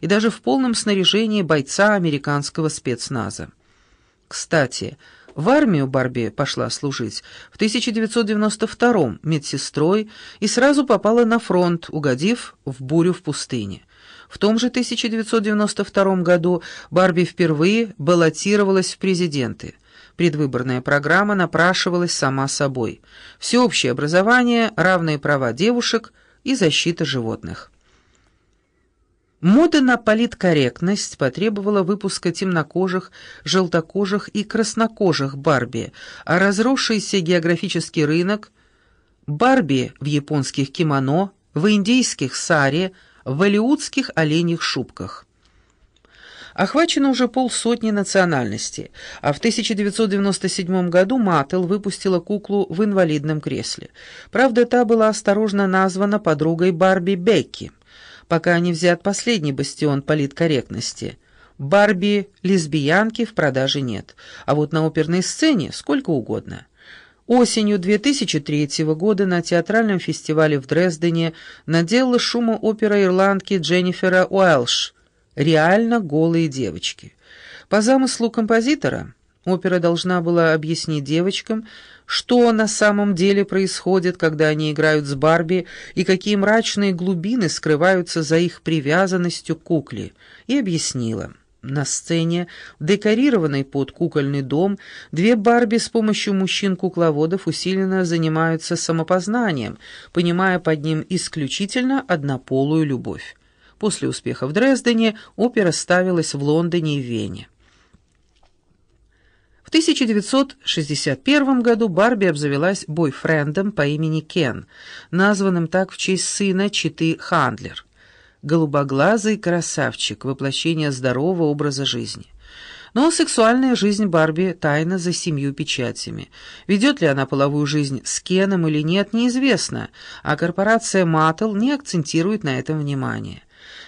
и даже в полном снаряжении бойца американского спецназа. Кстати, в армию Барби пошла служить в 1992-м медсестрой и сразу попала на фронт, угодив в бурю в пустыне. В том же 1992 году Барби впервые баллотировалась в президенты. Предвыборная программа напрашивалась сама собой. Всеобщее образование, равные права девушек и защита животных. Мода на политкорректность потребовала выпуска темнокожих, желтокожих и краснокожих Барби, а разросшийся географический рынок Барби в японских кимоно, в индийских саре, в голливудских оленьих шубках. Охвачено уже полсотни национальностей, а в 1997 году Маттел выпустила куклу в инвалидном кресле. Правда, та была осторожно названа подругой Барби Бекки пока не взят последний бастион политкорректности. Барби лесбиянки в продаже нет, а вот на оперной сцене сколько угодно. Осенью 2003 года на театральном фестивале в Дрездене наделала шума опера ирландки Дженнифера Уэлш «Реально голые девочки». По замыслу композитора опера должна была объяснить девочкам, что на самом деле происходит, когда они играют с Барби, и какие мрачные глубины скрываются за их привязанностью к кукле, и объяснила. На сцене, декорированной под кукольный дом, две Барби с помощью мужчин-кукловодов усиленно занимаются самопознанием, понимая под ним исключительно однополую любовь. После успеха в Дрездене опера ставилась в Лондоне и Вене. В 1961 году Барби обзавелась бойфрендом по имени Кен, названным так в честь сына Читы Хандлер. Голубоглазый красавчик, воплощение здорового образа жизни. Но сексуальная жизнь Барби тайна за семью печатями. Ведет ли она половую жизнь с Кеном или нет, неизвестно, а корпорация Маттл не акцентирует на этом внимание.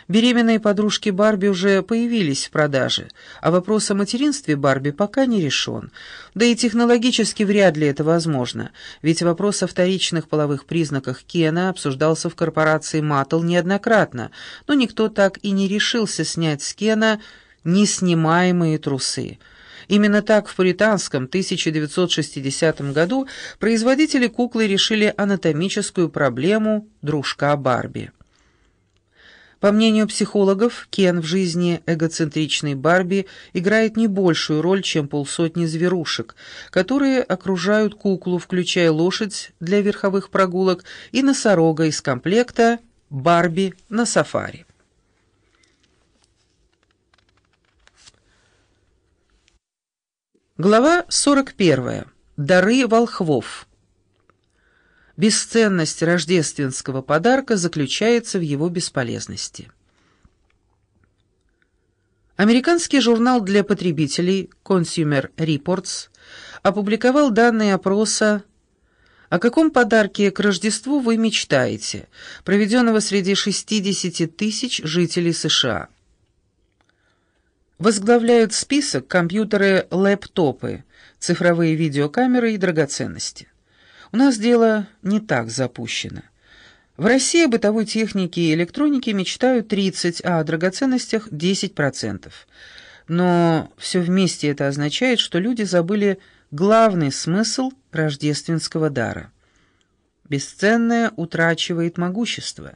Беременные подружки Барби уже появились в продаже, а вопрос о материнстве Барби пока не решен. Да и технологически вряд ли это возможно, ведь вопрос о вторичных половых признаках Кена обсуждался в корпорации Маттл неоднократно, но никто так и не решился снять с Кена неснимаемые трусы. Именно так в пуританском 1960 году производители куклы решили анатомическую проблему дружка Барби. По мнению психологов, Кен в жизни эгоцентричной Барби играет не большую роль, чем полсотни зверушек, которые окружают куклу, включая лошадь для верховых прогулок и носорога из комплекта «Барби на сафари». Глава 41. Дары волхвов. Бесценность рождественского подарка заключается в его бесполезности. Американский журнал для потребителей Consumer Reports опубликовал данные опроса «О каком подарке к Рождеству вы мечтаете?», проведенного среди 60 тысяч жителей США. Возглавляют список компьютеры-лэптопы, цифровые видеокамеры и драгоценности. У нас дело не так запущено. В России бытовой технике и электронике мечтают 30%, а о драгоценностях 10%. Но все вместе это означает, что люди забыли главный смысл рождественского дара. Бесценное утрачивает могущество.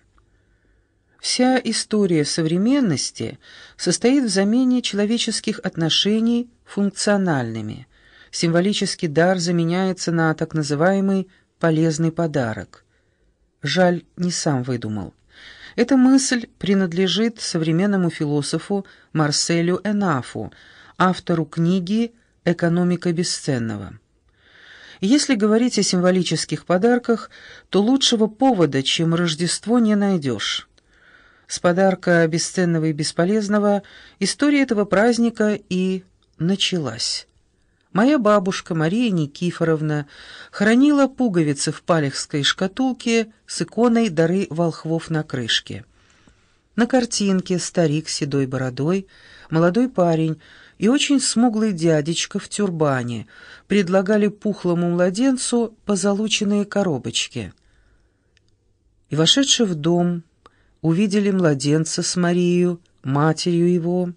Вся история современности состоит в замене человеческих отношений функциональными – символический дар заменяется на так называемый «полезный подарок». Жаль, не сам выдумал. Эта мысль принадлежит современному философу Марселю Энафу, автору книги «Экономика бесценного». Если говорить о символических подарках, то лучшего повода, чем Рождество, не найдешь. С подарка бесценного и бесполезного история этого праздника и началась. Моя бабушка Мария Никифоровна хранила пуговицы в палехской шкатулке с иконой дары волхвов на крышке. На картинке старик с седой бородой, молодой парень и очень смуглый дядечка в тюрбане предлагали пухлому младенцу позолоченные коробочки. И, вошедшие в дом, увидели младенца с Марией, матерью его,